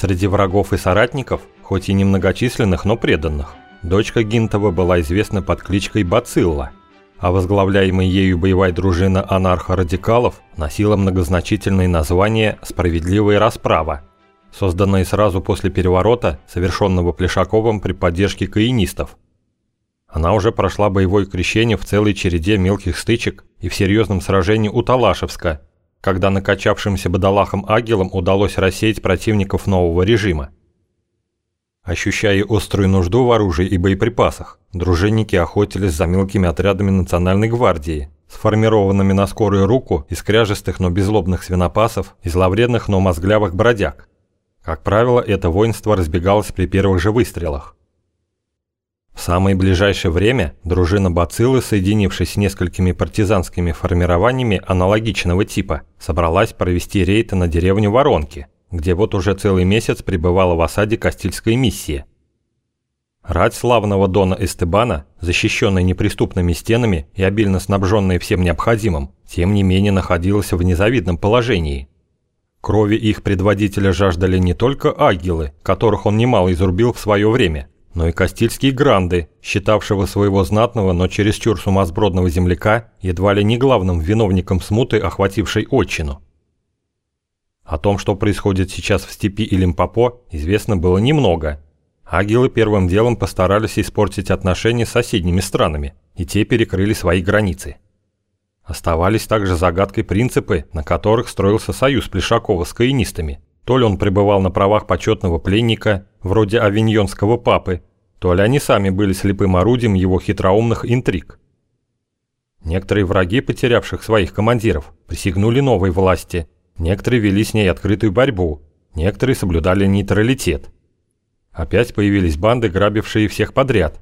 Среди врагов и соратников, хоть и немногочисленных, но преданных, дочка Гинтова была известна под кличкой Бацилла, а возглавляемая ею боевая дружина анархо-радикалов носила многозначительное название «Справедливая расправа», созданное сразу после переворота, совершенного Плешаковым при поддержке каинистов. Она уже прошла боевое крещение в целой череде мелких стычек и в серьезном сражении у Талашевска, когда накачавшимся бадалахом агилам удалось рассеять противников нового режима. Ощущая острую нужду в оружии и боеприпасах, дружинники охотились за мелкими отрядами Национальной гвардии, сформированными на скорую руку из кряжестых, но безлобных свинопасов и зловредных, но мозглявых бродяг. Как правило, это воинство разбегалось при первых же выстрелах. В самое ближайшее время дружина Бациллы, соединившись с несколькими партизанскими формированиями аналогичного типа, собралась провести рейд на деревню Воронки, где вот уже целый месяц пребывала в осаде Кастильская миссия. Рать славного Дона Эстебана, защищенная неприступными стенами и обильно снабженная всем необходимым, тем не менее находилась в незавидном положении. Крови их предводителя жаждали не только агилы, которых он немало изрубил в свое время, но и Кастильские гранды, считавшего своего знатного, но чересчур сумасбродного земляка едва ли не главным виновником смуты, охватившей отчину. О том, что происходит сейчас в степи и Лимпопо, известно было немного. Агилы первым делом постарались испортить отношения с соседними странами, и те перекрыли свои границы. Оставались также загадкой принципы, на которых строился союз Плешакова с каинистами – то ли он пребывал на правах почетного пленника, вроде авиньонского папы, то ли они сами были слепым орудием его хитроумных интриг. Некоторые враги, потерявших своих командиров, присягнули новой власти, некоторые вели с ней открытую борьбу, некоторые соблюдали нейтралитет. Опять появились банды, грабившие всех подряд.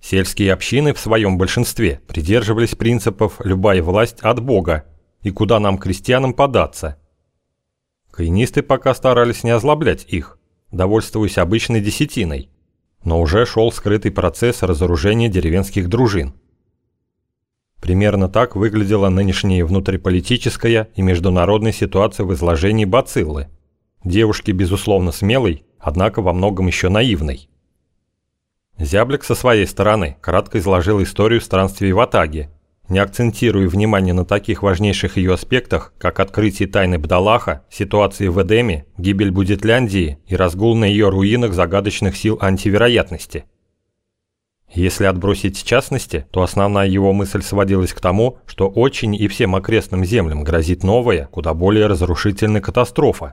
Сельские общины в своем большинстве придерживались принципов «любая власть от Бога» и «куда нам, крестьянам, податься», Каинисты пока старались не озлоблять их, довольствуясь обычной десятиной, но уже шел скрытый процесс разоружения деревенских дружин. Примерно так выглядела нынешняя внутриполитическая и международная ситуация в изложении Бациллы. Девушки, безусловно, смелой, однако во многом еще наивной. Зяблик со своей стороны кратко изложил историю странствий в Атаге, не акцентируя внимание на таких важнейших ее аспектах, как открытие тайны Бдалаха, ситуации в Эдеме, гибель Будетляндии и разгул на ее руинах загадочных сил антивероятности. Если отбросить частности, то основная его мысль сводилась к тому, что очень и всем окрестным землям грозит новая, куда более разрушительная катастрофа.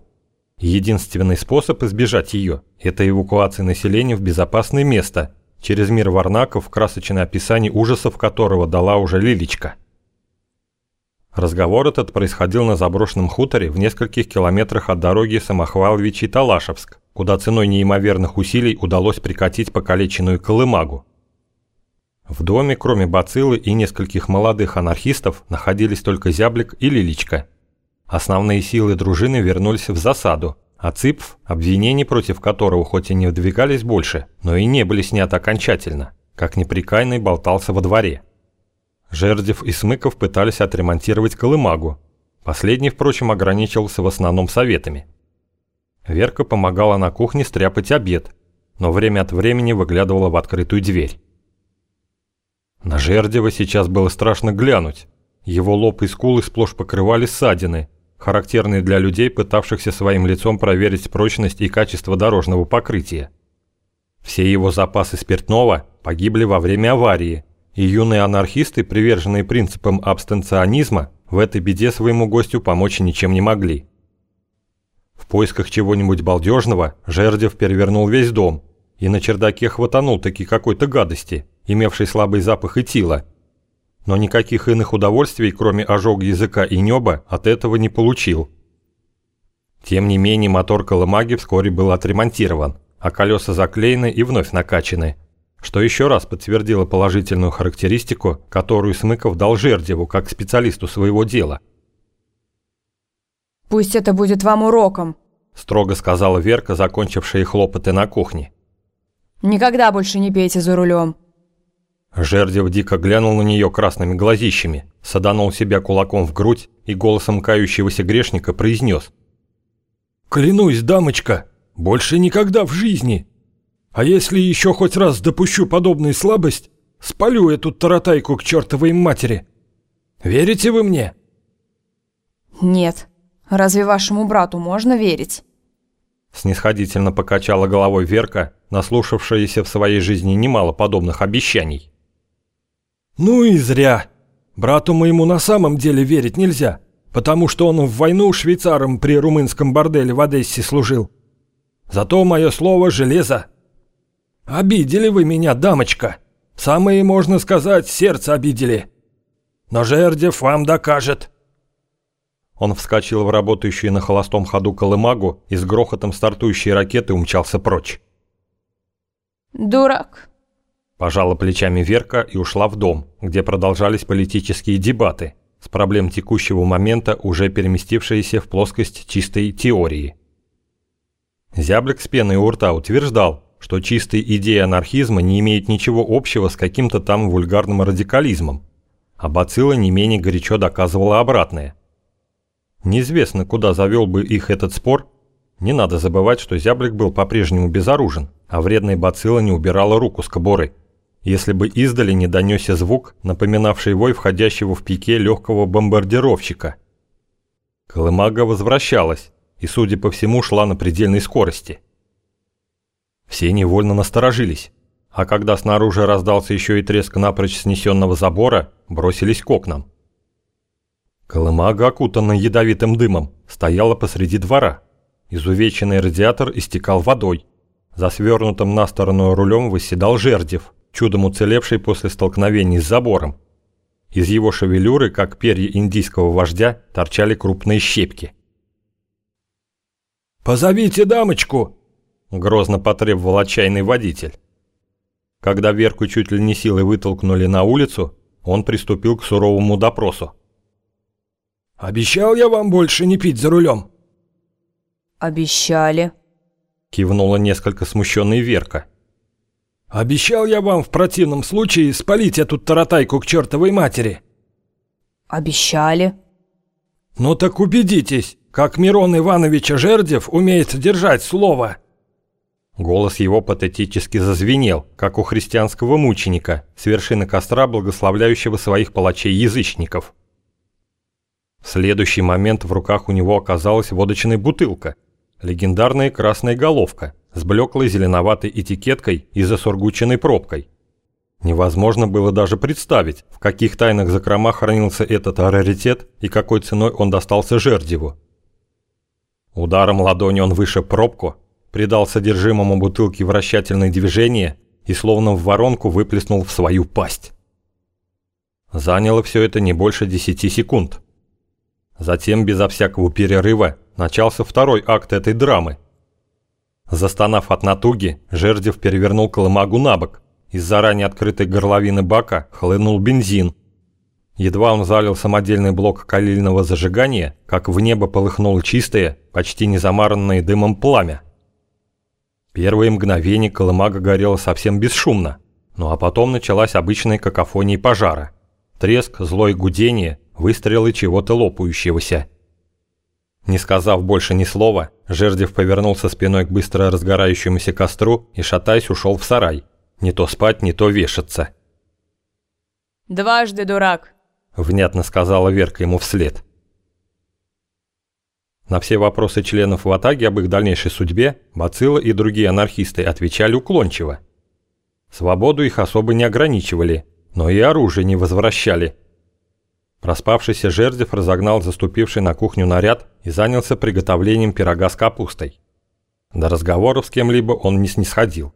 Единственный способ избежать ее – это эвакуация населения в безопасное место, через мир Варнаков, красочное описание ужасов которого дала уже Лилечка. Разговор этот происходил на заброшенном хуторе в нескольких километрах от дороги Самохваловичи-Талашевск, куда ценой неимоверных усилий удалось прикатить покалеченную колымагу. В доме, кроме Бацилы и нескольких молодых анархистов, находились только Зяблик и Лилечка. Основные силы дружины вернулись в засаду, а ЦИПФ, обвинений против которого хоть и не вдвигались больше, но и не были сняты окончательно, как неприкаянный болтался во дворе. Жердев и Смыков пытались отремонтировать колымагу. Последний, впрочем, ограничивался в основном советами. Верка помогала на кухне стряпать обед, но время от времени выглядывала в открытую дверь. На Жердева сейчас было страшно глянуть. Его лоб и скулы сплошь покрывали ссадины, характерный для людей, пытавшихся своим лицом проверить прочность и качество дорожного покрытия. Все его запасы спиртного погибли во время аварии, и юные анархисты, приверженные принципам абстенционизма, в этой беде своему гостю помочь ничем не могли. В поисках чего-нибудь балдежного Жердев перевернул весь дом и на чердаке хватанул таки какой-то гадости, имевшей слабый запах и тила, но никаких иных удовольствий, кроме ожога языка и неба, от этого не получил. Тем не менее, мотор Колымаги вскоре был отремонтирован, а колеса заклеены и вновь накачаны, что еще раз подтвердило положительную характеристику, которую Смыков дал Жердеву как специалисту своего дела. «Пусть это будет вам уроком», – строго сказала Верка, закончившая хлопоты на кухне. «Никогда больше не пейте за рулем». Жердев дико глянул на нее красными глазищами, саданул себя кулаком в грудь и голосом кающегося грешника произнес. «Клянусь, дамочка, Больше никогда в жизни. А если еще хоть раз допущу подобную слабость, спалю эту таратайку к чертовой матери. Верите вы мне?» Нет. Разве вашему брату можно верить? Снисходительно покачала головой Верка, наслушавшаяся в своей жизни немало подобных обещаний. «Ну и зря. Брату моему на самом деле верить нельзя, потому что он в войну швейцаром при румынском борделе в Одессе служил. Зато мое слово железо. Обидели вы меня, дамочка. Самые, можно сказать, сердце обидели. Но Жердев вам докажет». Он вскочил в работающую на холостом ходу колымагу и с грохотом стартующей ракеты умчался прочь. Дурак. Пожала плечами Верка и ушла в дом, где продолжались политические дебаты, с проблем текущего момента уже переместившиеся в плоскость чистой теории. Зяблик с пеной у рта утверждал, что чистые идеи анархизма не имеют ничего общего с каким-то там вульгарным радикализмом, а Бацилла не менее горячо доказывала обратное. Неизвестно, куда завел бы их этот спор. Не надо забывать, что зяблик был по-прежнему безоружен, а вредная бацилла не убирала руку с кобуры. Если бы издали не донесся звук, напоминавший вой входящего в пике легкого бомбардировщика. Колымага возвращалась и, судя по всему, шла на предельной скорости. Все невольно насторожились, а когда снаружи раздался еще и треск напрочь снесенного забора, бросились к окнам. Колымага, окутанная ядовитым дымом, стояла посреди двора. Изувеченный радиатор истекал водой. За свернутым на сторону рулем восседал Жердев, чудом уцелевший после столкновений с забором. Из его шевелюры, как перья индийского вождя, торчали крупные щепки. «Позовите дамочку!» – грозно потребовал отчаянный водитель. Когда Верку чуть ли не силой вытолкнули на улицу, он приступил к суровому допросу. «Обещал я вам больше не пить за рулем?» Обещали. Кивнула несколько смущенная Верка. «Обещал я вам в противном случае спалить эту таратайку к чертовой матери?» Обещали. «Ну так убедитесь, как Мирон Иванович Жердев умеет держать слово!» Голос его патетически зазвенел, как у христианского мученика, с вершины костра, благословляющего своих палачей-язычников. В следующий момент в руках у него оказалась водочная бутылка, легендарная красная головка с блеклой зеленоватой этикеткой и засургученной пробкой. Невозможно было даже представить, в каких тайных закромах хранился этот раритет и какой ценой он достался Жердеву. Ударом ладони он вышиб пробку, придал содержимому бутылки вращательное движение и словно в воронку выплеснул в свою пасть. Заняло все это не больше 10 секунд. Затем, безо всякого перерыва, начался второй акт этой драмы. Застонав от натуги, Жердев перевернул колымагу на бок. Из заранее открытой горловины бака хлынул бензин. Едва он залил самодельный блок калильного зажигания, как в небо полыхнуло чистое, почти не замаранное дымом пламя. Первые мгновения колымага горела совсем бесшумно, ну а потом началась обычная какофония пожара. Треск, злое гудение, выстрелы чего-то лопающегося. Не сказав больше ни слова, Жердев повернулся спиной к быстро разгорающемуся костру и, шатаясь, ушел в сарай. Не то спать, не то вешаться. Дважды дурак. Внятно сказала Верка ему вслед. На все вопросы членов Ватаги об их дальнейшей судьбе Бацилла и другие анархисты отвечали уклончиво. Свободу их особо не ограничивали, но и оружие не возвращали – Проспавшийся Жердев разогнал заступивший на кухню наряд и занялся приготовлением пирога с капустой. До разговоров с кем-либо он не снисходил.